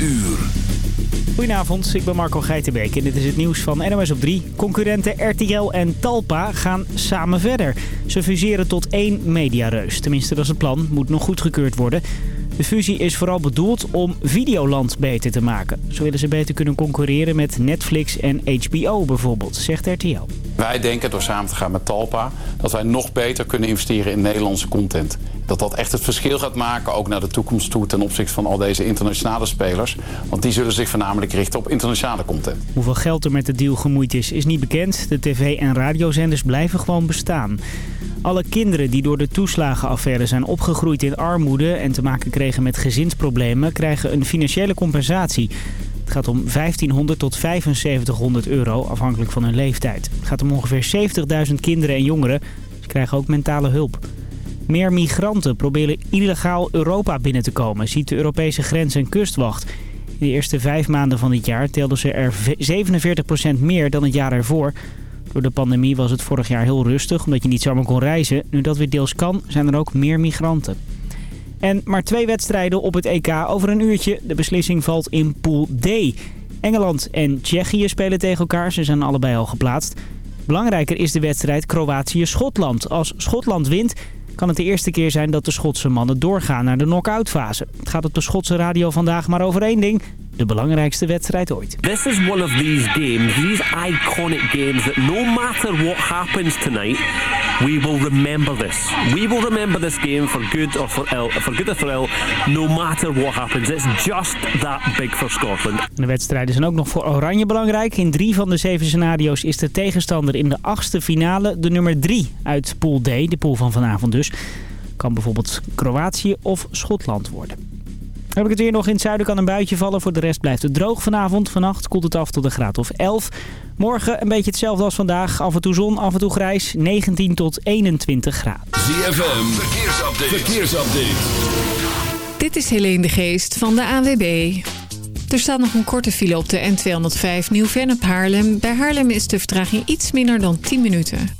uur. Goedenavond, ik ben Marco Geitenbeek en dit is het nieuws van NOS op 3. Concurrenten RTL en Talpa gaan samen verder. Ze fuseren tot één mediareus. Tenminste, dat is het plan. Moet nog goedgekeurd worden. De fusie is vooral bedoeld om Videoland beter te maken. Zo willen ze beter kunnen concurreren met Netflix en HBO bijvoorbeeld, zegt RTL. Wij denken door samen te gaan met Talpa dat wij nog beter kunnen investeren in Nederlandse content. Dat dat echt het verschil gaat maken, ook naar de toekomst toe ten opzichte van al deze internationale spelers. Want die zullen zich voornamelijk richten op internationale content. Hoeveel geld er met de deal gemoeid is, is niet bekend. De tv- en radiozenders blijven gewoon bestaan. Alle kinderen die door de toeslagenaffaire zijn opgegroeid in armoede en te maken kregen met gezinsproblemen, krijgen een financiële compensatie. Het gaat om 1500 tot 7500 euro, afhankelijk van hun leeftijd. Het gaat om ongeveer 70.000 kinderen en jongeren. Ze krijgen ook mentale hulp. Meer migranten proberen illegaal Europa binnen te komen, ziet de Europese Grens- en Kustwacht. In de eerste vijf maanden van dit jaar telden ze er 47% meer dan het jaar ervoor. Door de pandemie was het vorig jaar heel rustig, omdat je niet zomaar kon reizen. Nu dat weer deels kan, zijn er ook meer migranten. En maar twee wedstrijden op het EK over een uurtje. De beslissing valt in Pool D. Engeland en Tsjechië spelen tegen elkaar. Ze zijn allebei al geplaatst. Belangrijker is de wedstrijd Kroatië-Schotland. Als Schotland wint, kan het de eerste keer zijn dat de Schotse mannen doorgaan naar de knock-out fase. Het gaat op de Schotse radio vandaag maar over één ding. De belangrijkste wedstrijd ooit. This is one of these games, these iconic games that no matter what happens tonight, we will remember this. We will remember this game for good or for ill, for good or for ill, no matter what happens. It's just that big for Scotland. De wedstrijden zijn ook nog voor Oranje belangrijk. In drie van de zeven scenario's is de tegenstander in de achtste finale de nummer drie uit Pool D, de pool van vanavond dus. Kan bijvoorbeeld Kroatië of Schotland worden. Heb ik het weer nog in het zuiden kan een buitje vallen. Voor de rest blijft het droog vanavond. Vannacht koelt het af tot een graad of 11. Morgen een beetje hetzelfde als vandaag. Af en toe zon, af en toe grijs. 19 tot 21 graden. ZFM, verkeersupdate. verkeersupdate. Dit is Helene de Geest van de AWB. Er staat nog een korte file op de N205 Nieuw-Vennep Haarlem. Bij Haarlem is de vertraging iets minder dan 10 minuten.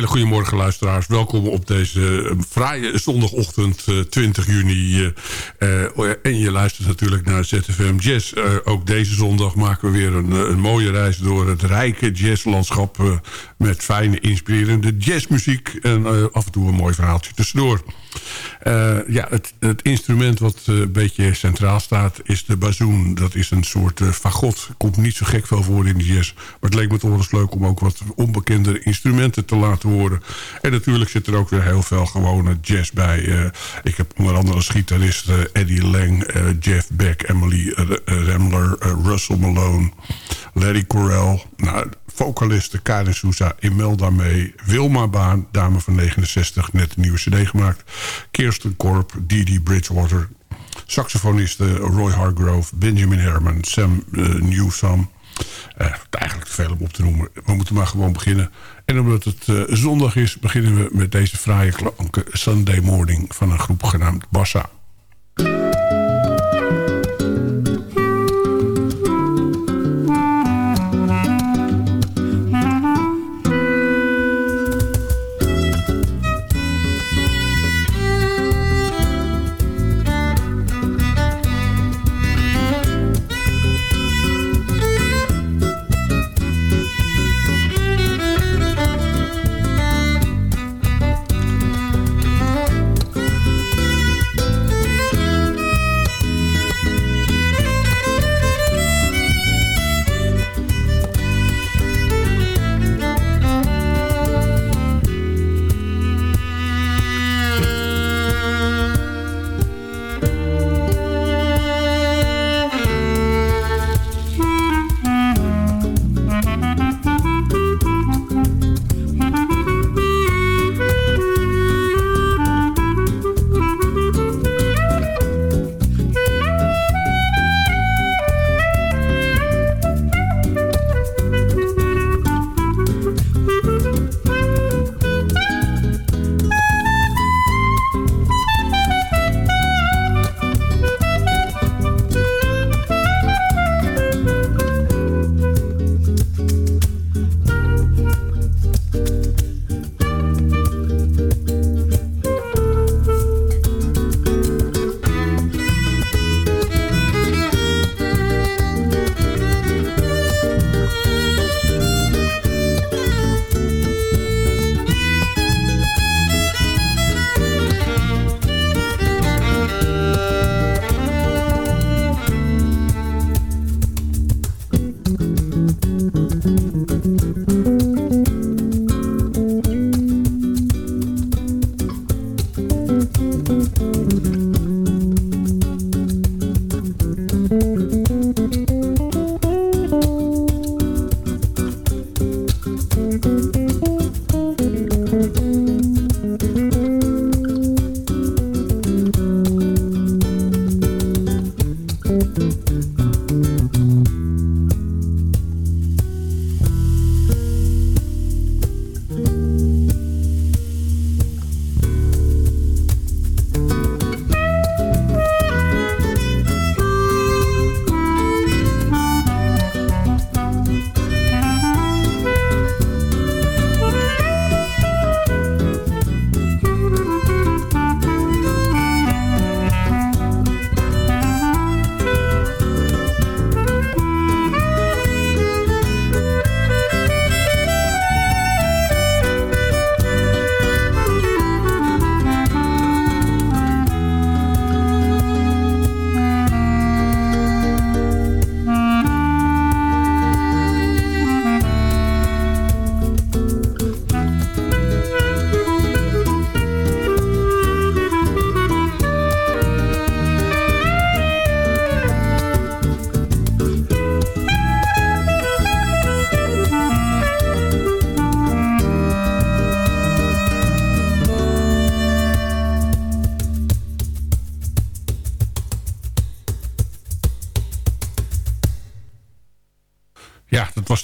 Hele goede morgen luisteraars. Welkom op deze eh, fraaie zondagochtend eh, 20 juni. eh, eh, en je luistert natuurlijk naar ZFM Jazz. Eh, ook deze zondag maken we weer een, eh, een mooie reis door het rijke jazzlandschap... met fijne, inspirerende jazzmuziek en eh, af en toe een mooi verhaaltje tussendoor. Eh, ja, het, het instrument wat eh, een beetje centraal staat is de bazoen. Dat is een soort uh, fagot. Komt niet zo gek veel voor in de jazz. Maar het leek me toch wel eens leuk om ook wat onbekende instrumenten te laten horen. En natuurlijk zit er ook weer heel veel gewone jazz bij. Uh, ik heb onder andere uh, Eddie Lang, Jeff Beck, Emily Remler, Russell Malone, Larry Correll. Nou, vocalisten Karin Souza, Imelda May, Wilma Baan, dame van 69, net een nieuwe cd gemaakt. Kirsten Korp, Didi Bridgewater, saxofonisten Roy Hargrove, Benjamin Herman, Sam uh, Newsome. Uh, eigenlijk te veel om op te noemen. We moeten maar gewoon beginnen. En omdat het uh, zondag is, beginnen we met deze fraaie klanken Sunday Morning van een groep genaamd Bassa.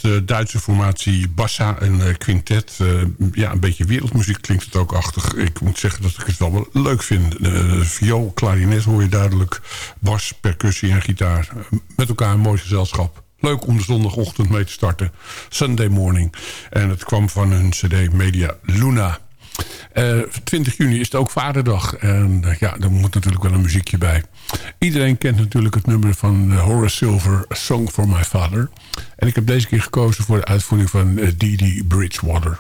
De Duitse formatie Bassa en quintet. ja, een beetje wereldmuziek klinkt het ook achtig. Ik moet zeggen dat ik het wel leuk vind. viool, klarinet hoor je duidelijk. Bas, percussie en gitaar. met elkaar een mooi gezelschap. Leuk om de zondagochtend mee te starten. Sunday morning. En het kwam van hun cd Media Luna. 20 eh, juni is het ook Vaderdag. En uh, ja, daar moet natuurlijk wel een muziekje bij. Iedereen kent natuurlijk het nummer van uh, Horace Silver... Song for My Father. En ik heb deze keer gekozen voor de uitvoering van Didi Bridgewater.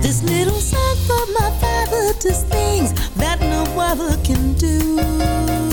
This little song for my father that no other can do.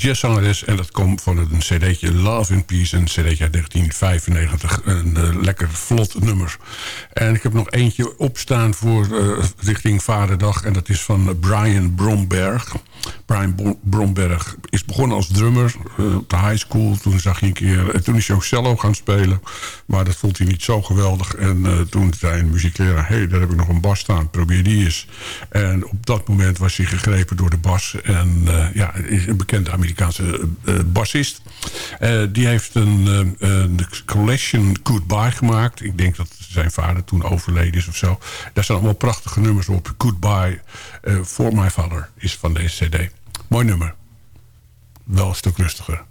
Jazzzangeres. En dat kwam van een cd'tje Love in Peace, een cd'tje uit 1995. Een uh, lekker vlot nummer. En ik heb nog eentje opstaan voor uh, richting Vaderdag. En dat is van Brian Bromberg. Brian Bromberg is begonnen als drummer uh, op de high school. Toen zag je een keer, en toen is hij ook cello gaan spelen. Maar dat vond hij niet zo geweldig. En uh, toen zei een muziekleraar, hé, hey, daar heb ik nog een bas staan, probeer die eens. En op dat moment was hij gegrepen door de bas. En ja, is een bekende Amerikaanse bassist. die heeft een, een collection Goodbye gemaakt. Ik denk dat zijn vader toen overleden is of zo. Daar staan allemaal prachtige nummers op. Goodbye for my father is van deze cd. Mooi nummer. Wel een stuk rustiger.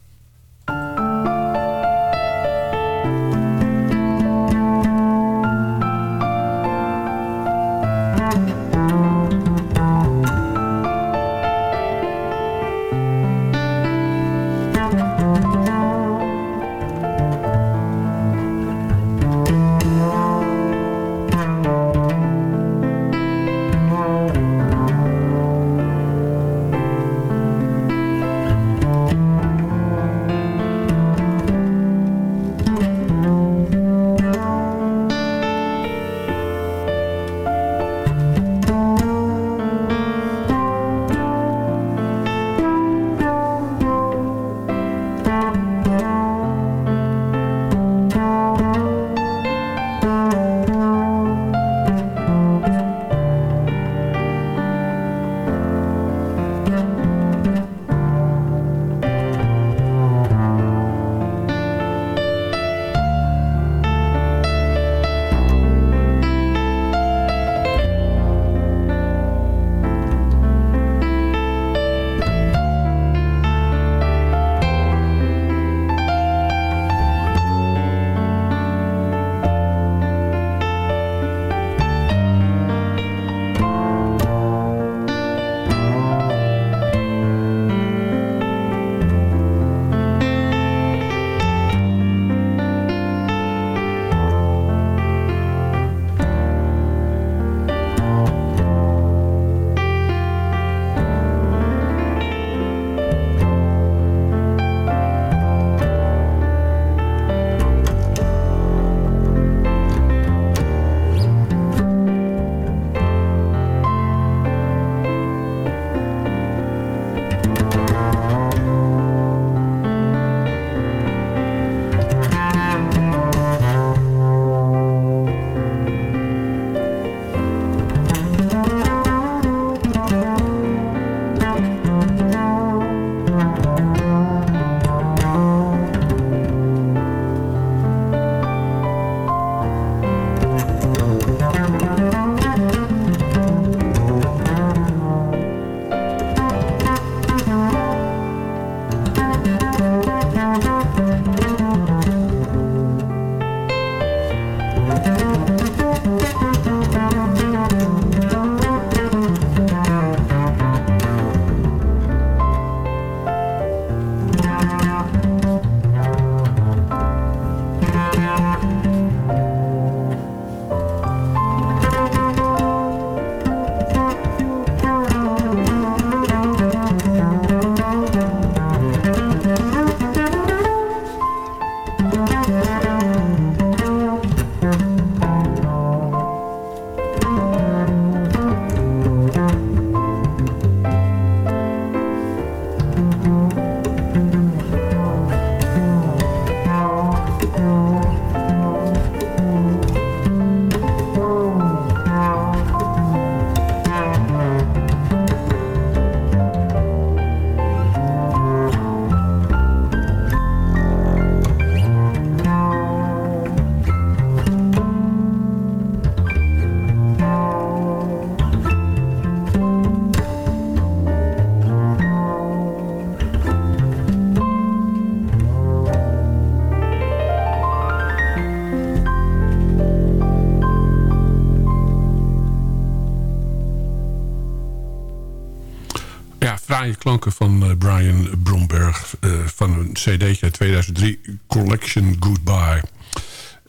saaie klanken van eh, Brian Bromberg... Eh, van een cd'tje uit 2003, Collection Goodbye.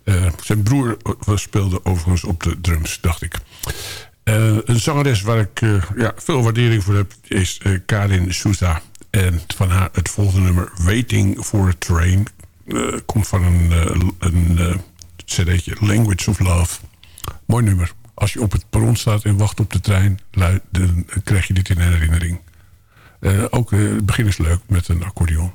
Eh, zijn broer speelde overigens op de drums, dacht ik. Een zangeres waar ik ja, veel waardering voor heb is Karin Souza. En van haar het volgende nummer Waiting for a Train... komt van een, een cd'tje Language of Love. Mooi nummer. Als je op het perron staat en wacht op de trein... dan krijg je dit in herinnering. Eh, ook eh, het begin is leuk met een accordeon.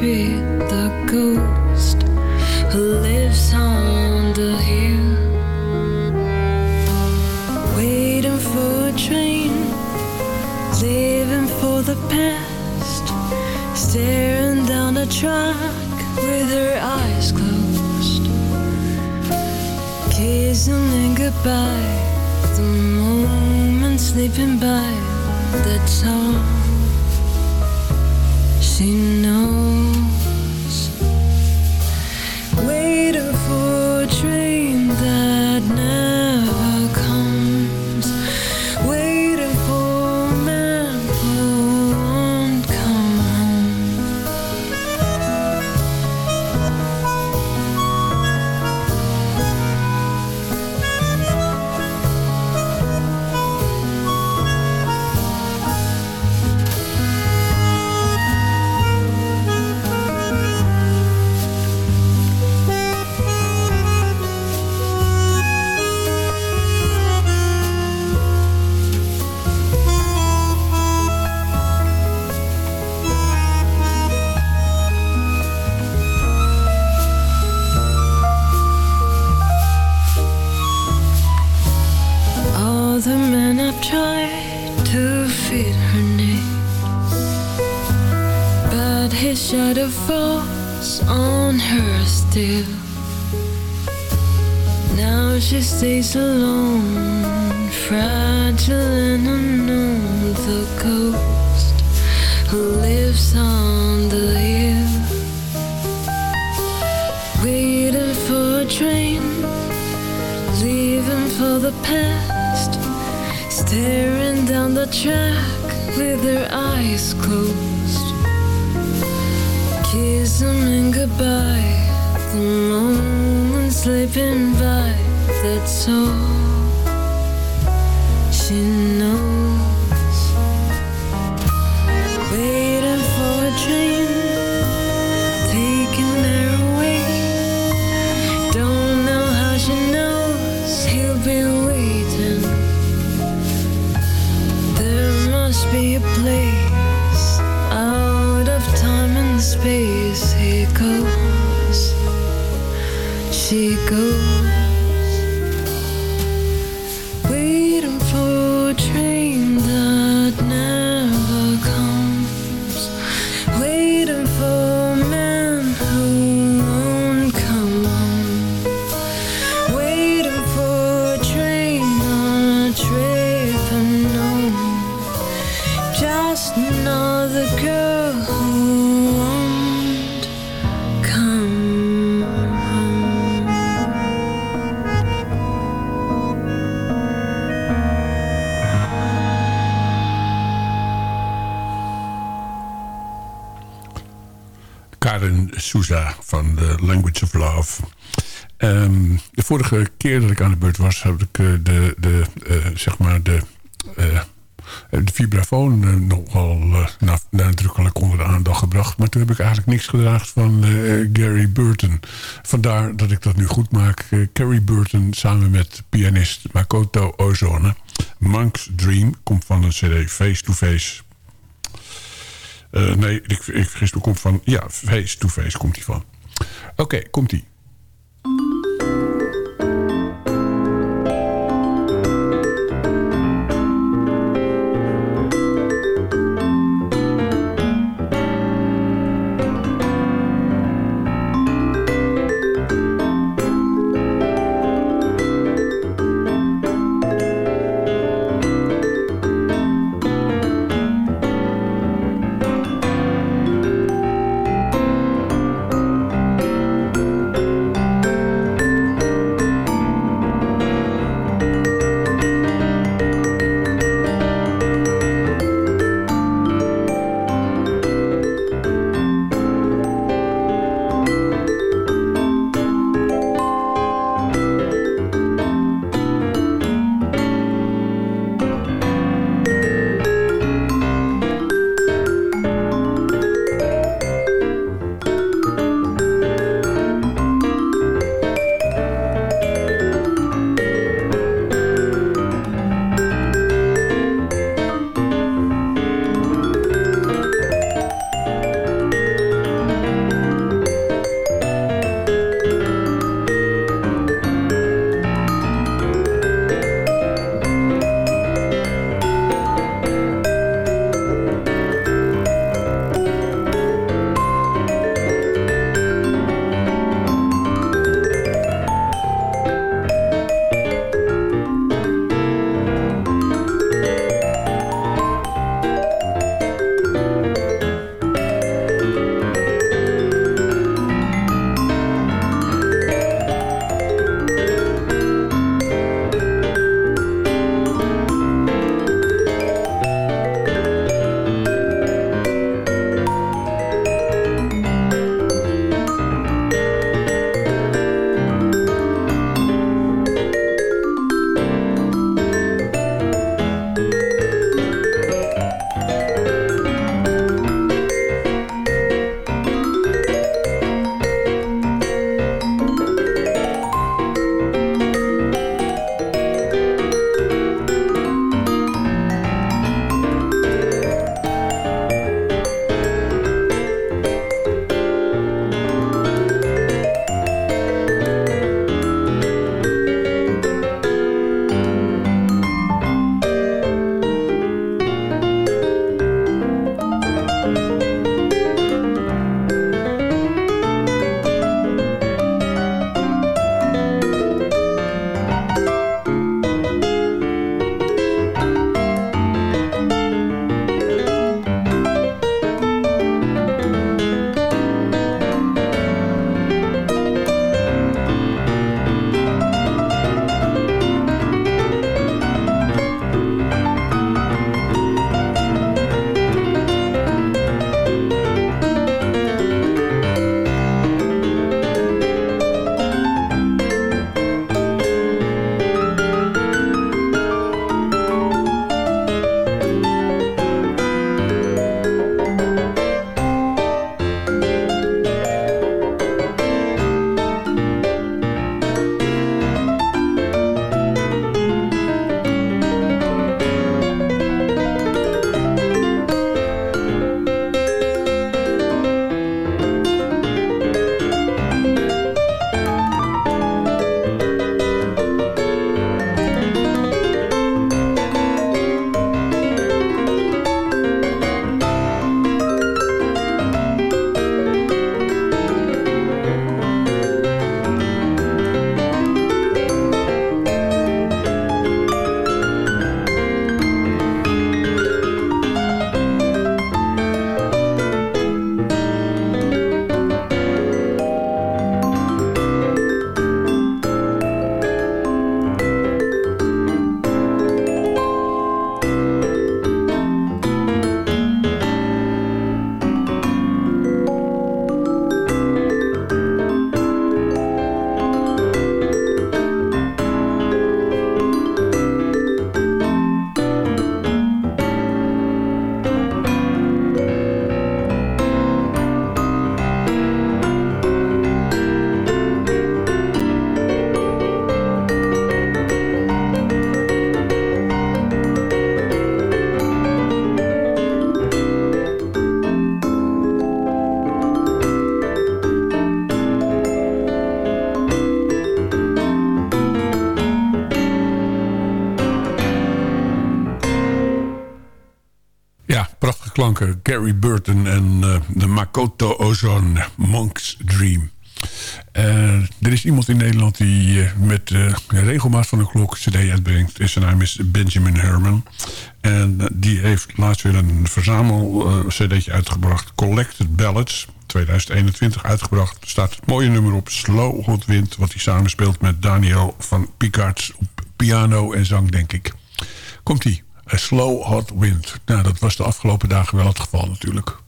the ghost who lives on the hill, waiting for a train, living for the past, staring down the track with her eyes closed, kissing goodbye. The moment slipping by, that's all. She past, staring down the track with their eyes closed. Kissing goodbye, the moment slipping by, that's all she knows. Language of Love. Ehm, de vorige keer dat ik aan de beurt was... heb ik uh, de, de, uh, zeg maar de, uh, de vibrafoon nogal nadrukkelijk onder de aandacht gebracht. Maar toen heb ik eigenlijk niks gedraagd van Gary Burton. Vandaar dat ik dat nu goed maak. Gary Burton samen met pianist Makoto Ozone. Monk's Dream komt van een cd Face to Face... Nee, ik, ik vergis. Komt van, ja, face to face komt hij van. Oké, okay, komt klanken. Gary Burton en uh, de Makoto Ozone, Monk's Dream. Uh, er is iemand in Nederland die uh, met regelmaat van een klok cd uitbrengt. En zijn naam is Benjamin Herman. En die heeft laatst weer een verzamel cd'tje uitgebracht. Collected Ballads. 2021 uitgebracht. Er staat het mooie nummer op. Slow Hot Wind. Wat hij samenspeelt met Daniel van Picards op piano en zang, denk ik. Komt-ie. A Slow Hot Wind. Nou, dat was de afgelopen dagen wel het geval natuurlijk.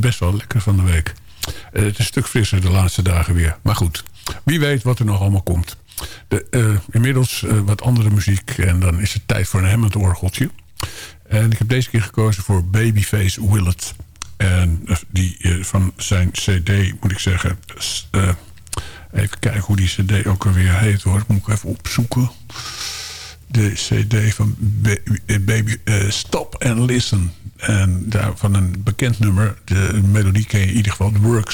Best wel lekker van de week. Uh, het is een stuk frisser de laatste dagen weer. Maar goed, wie weet wat er nog allemaal komt. De, uh, inmiddels wat andere muziek. En dan is het tijd voor een Hammond-orgeltje. En ik heb deze keer gekozen voor Babyface Willet. En die van zijn cd, moet ik zeggen... even kijken hoe die cd ook alweer heet hoor. Moet ik even opzoeken de cd van Baby uh, Stop and Listen. En daarvan een bekend nummer. De melodie ken je in ieder geval, de Work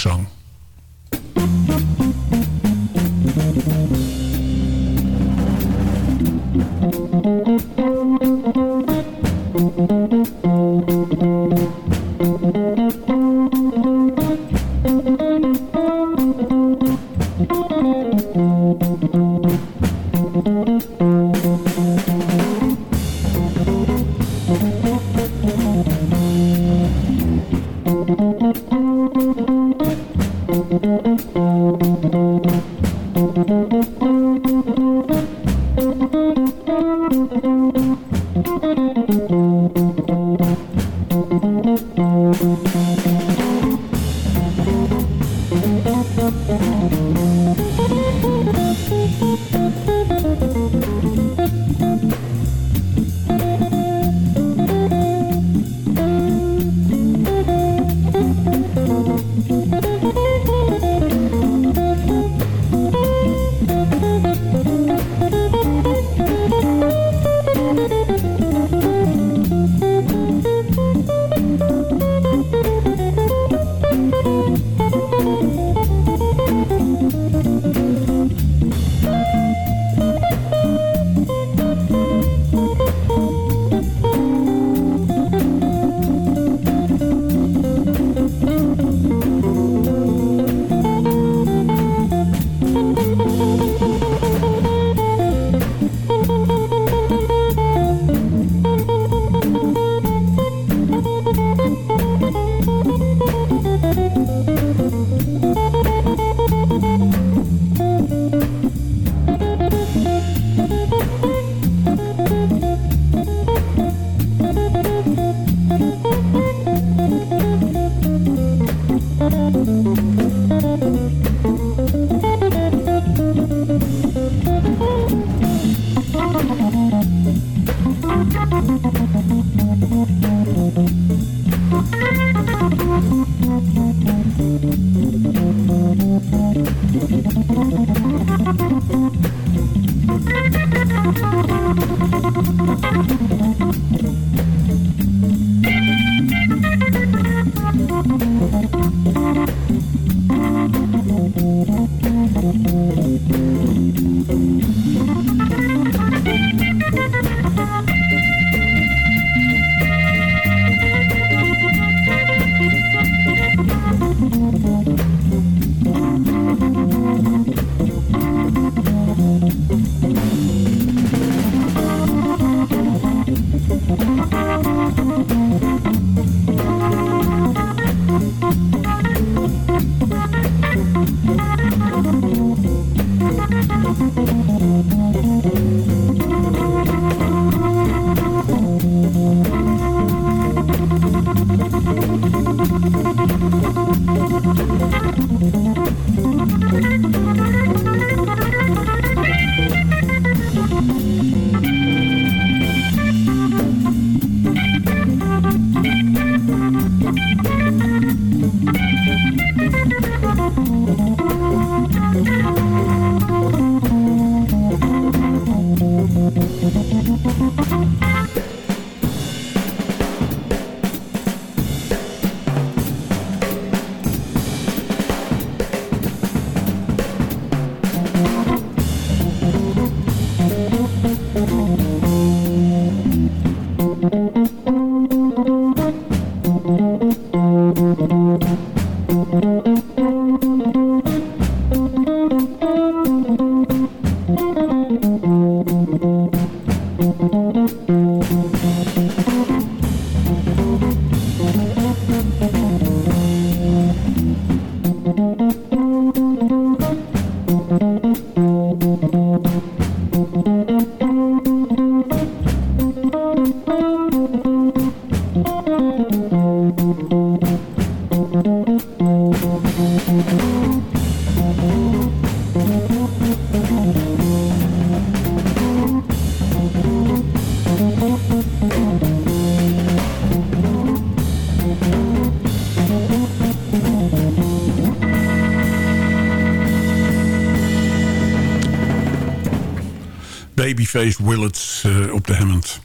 Song. Babyface Willets op de Hammond.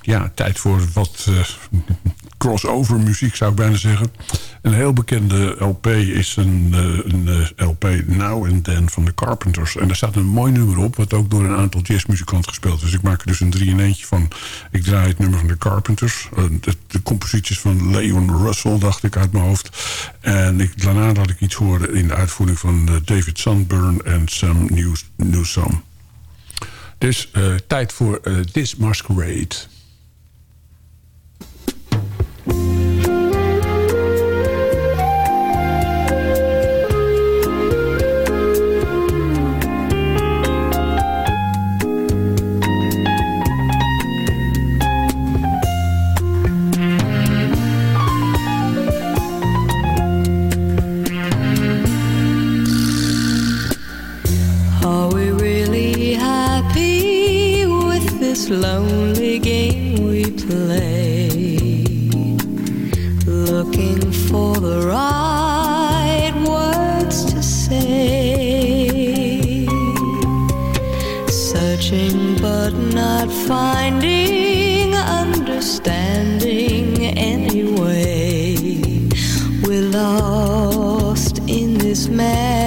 ja, tijd voor wat crossover muziek zou ik bijna zeggen. Een heel bekende LP is een, een LP Now and Then van de Carpenters. En daar staat een mooi nummer op, wat ook door een aantal jazzmuzikanten gespeeld is. Dus ik maak er dus een drie in eentje van. Ik draai het nummer van de Carpenters. De, composities van Leon Russell, dacht ik uit mijn hoofd. En ik, daarna had ik iets horen in de uitvoering van David Sandburn en Sam Newsom. Dus uh, tijd voor uh, This Masquerade. Searching but not finding Understanding anyway. We're lost in this masquerade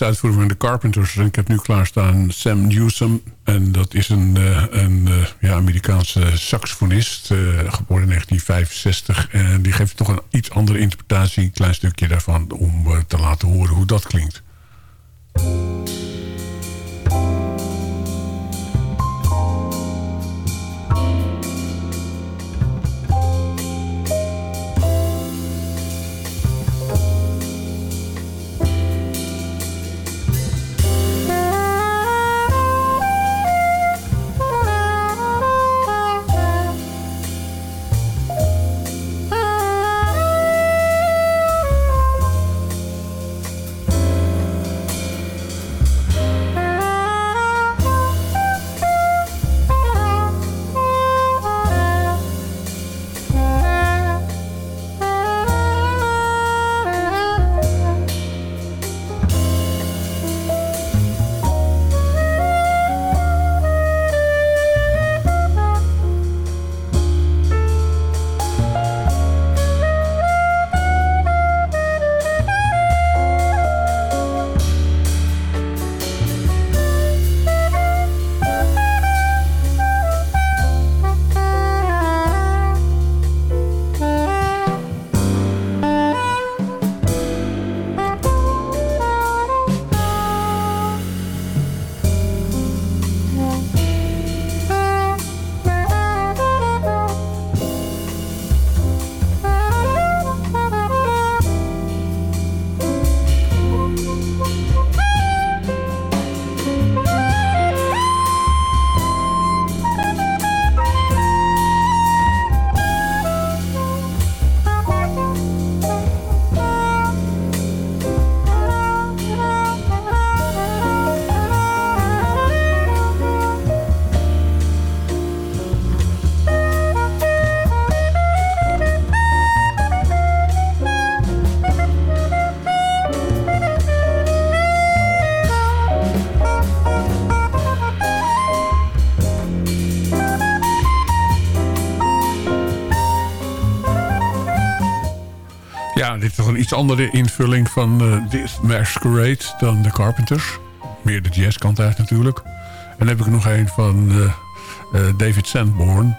De uitvoering van de Carpenters. En ik heb nu klaarstaan Sam Newsom. En dat is een, uh, een uh, ja, Amerikaanse saxofonist. Uh, geboren in 1965. En die geeft toch een iets andere interpretatie. Een klein stukje daarvan om te laten horen hoe dat klinkt. Is toch een iets andere invulling van uh, This Masquerade dan de Carpenters. Meer de jazzkant uit natuurlijk. En dan heb ik nog een van uh, uh, David Sanborn.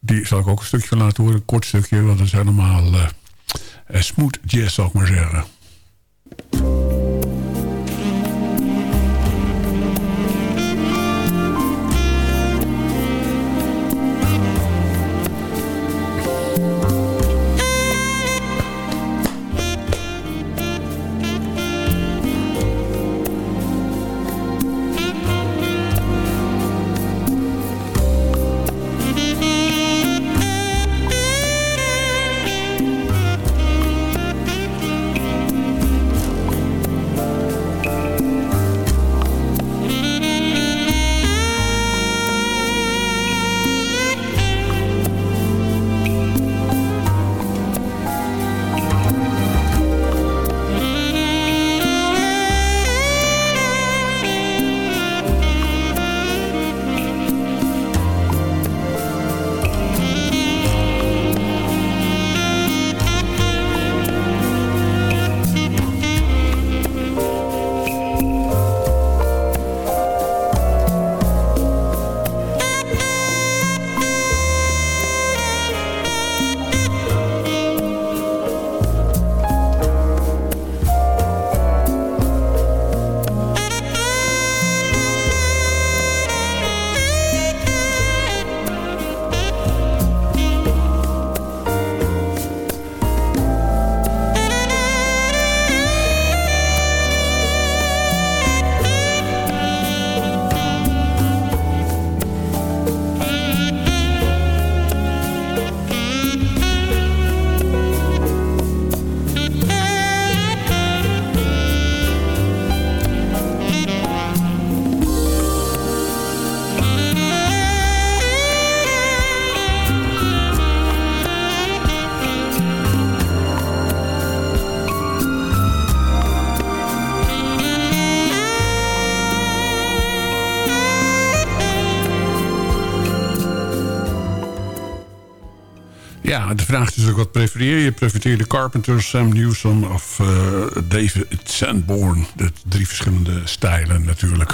Die zal ik ook een stukje laten horen. Een kort stukje, want dat is helemaal smooth jazz, zal ik maar zeggen. Ja, de vraag is natuurlijk wat prefereer je? Prefereer de Carpenters, Sam Newsom of uh, David Sanborn? De drie verschillende stijlen natuurlijk.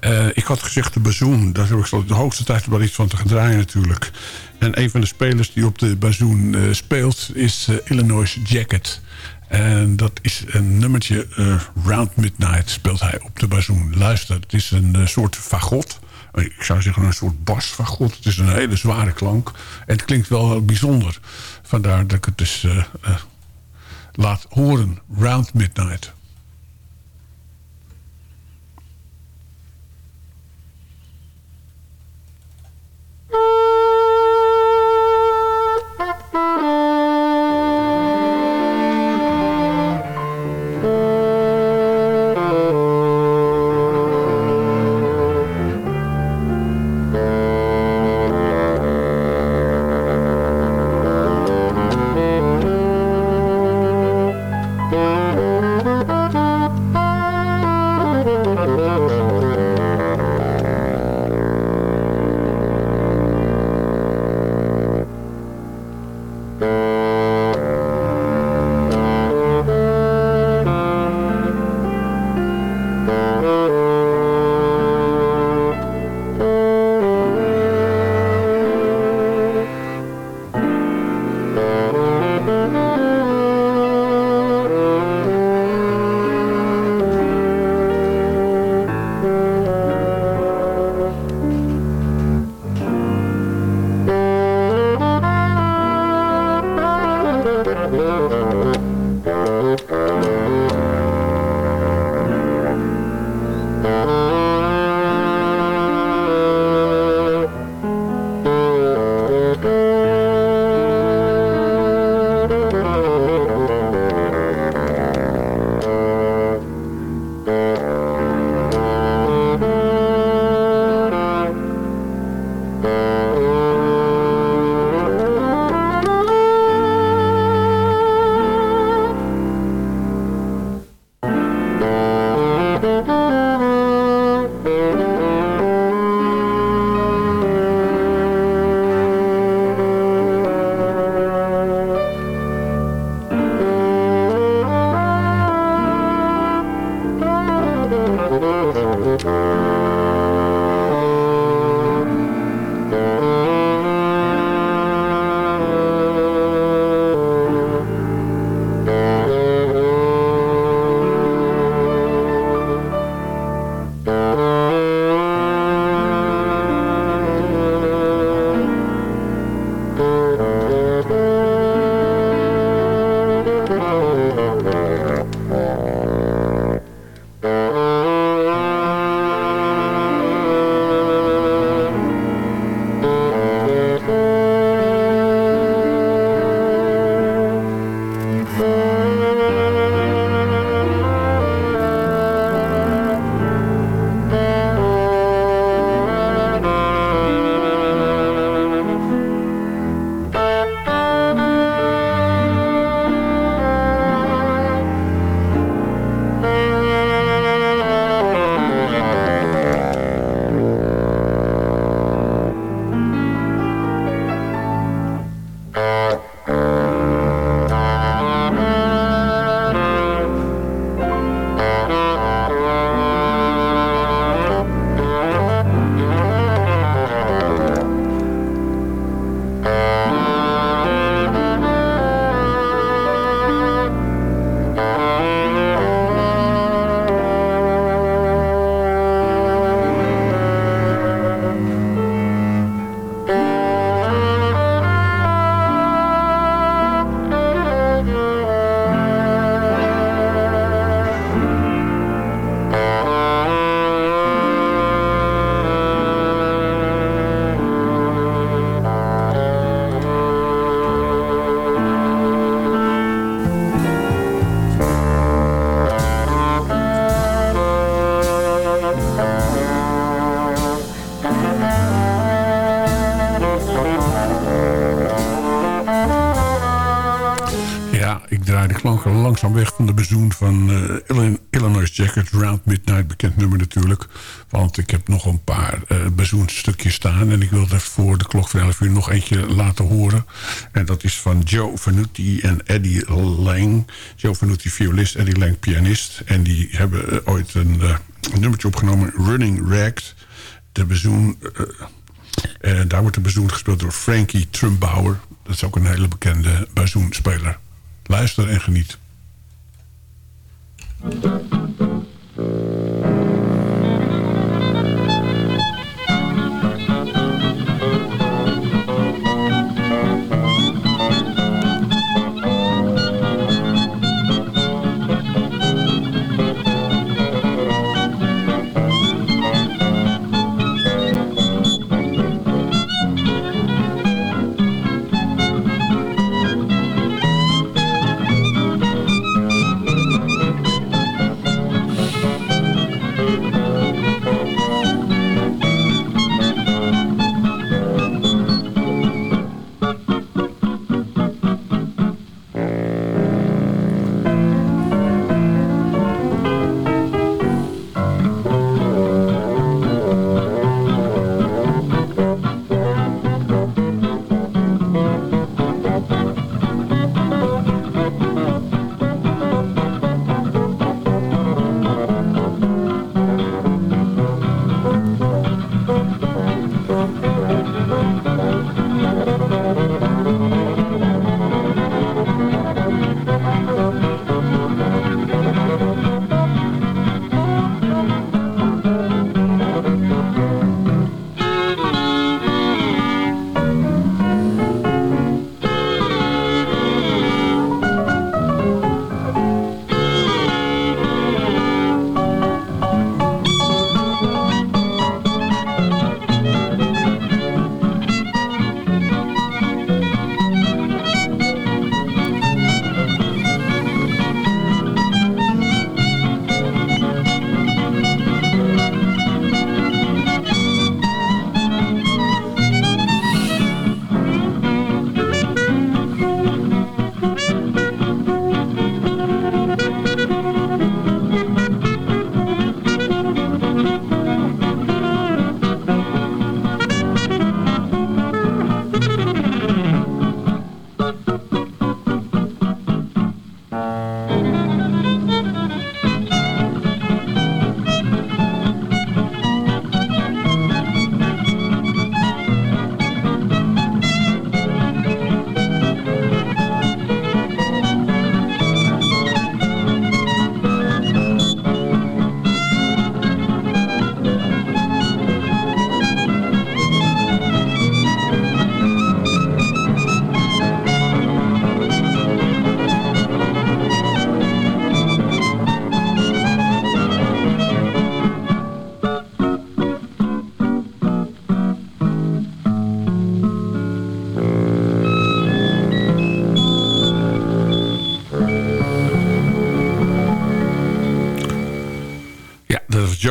Uh, ik had gezegd de bazoen. Daar heb ik de hoogste tijd wel iets van te gaan draaien natuurlijk. En een van de spelers die op de bazoen uh, speelt is Illinois Jacket. En dat is een nummertje Round Midnight speelt hij op de bazoen. Luister, het is een soort fagot ik zou zeggen een soort bas van God. Het is een hele zware klank. En het klinkt wel bijzonder. Vandaar dat ik het dus uh, uh, laat horen. Round Midnight. Langzaam weg van de bezoen van uh, Illinois Jacket. Round Midnight, bekend nummer natuurlijk. Want ik heb nog een paar uh, bezoenstukjes staan. En ik wil er voor de klok van 11 uur nog eentje laten horen. En dat is van Joe Vanuti en Eddie Lang. Joe Vanuti violist, Eddie Lang pianist. En die hebben ooit een, nummertje opgenomen, Running Ragged. De bezoen... En daar wordt de bezoen gespeeld door Frankie Trumbauer. Dat is ook een hele bekende bazoenspeler. Luister en geniet.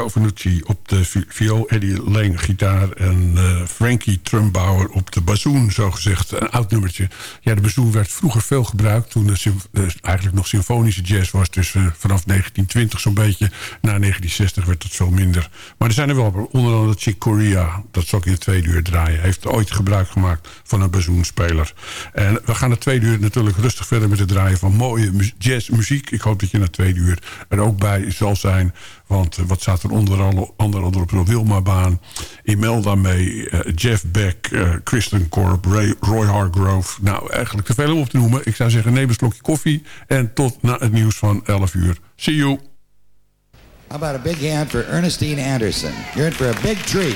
Joe Vanucci op de viool, Eddie Lang gitaar... en uh, Frankie Trumbauer op de bazoen, zogezegd. Een oud nummertje. Ja, de bazoen werd vroeger veel gebruikt... toen er eigenlijk nog symfonische jazz was. Dus uh, vanaf 1920 zo'n beetje. Na 1960 werd het veel minder. Maar er zijn er wel, onder andere Chick Corea... dat zal ik in de tweede uur draaien... heeft ooit gebruik gemaakt van een bazoenspeler. En we gaan de tweede uur natuurlijk rustig verder met het draaien... van mooie jazzmuziek. Ik hoop dat je na tweede uur er ook bij zal zijn... Want uh, wat staat er onder andere op de Wilma-baan? Imelda May, uh, Jeff Beck, uh, Kristen Ray, Roy Hargrove. Nou, eigenlijk te veel om op te noemen. Ik zou zeggen, neem een slokje koffie. En tot na het nieuws van 11 uur. See you. How about a big hand for Ernestine Anderson? You're in for a big treat.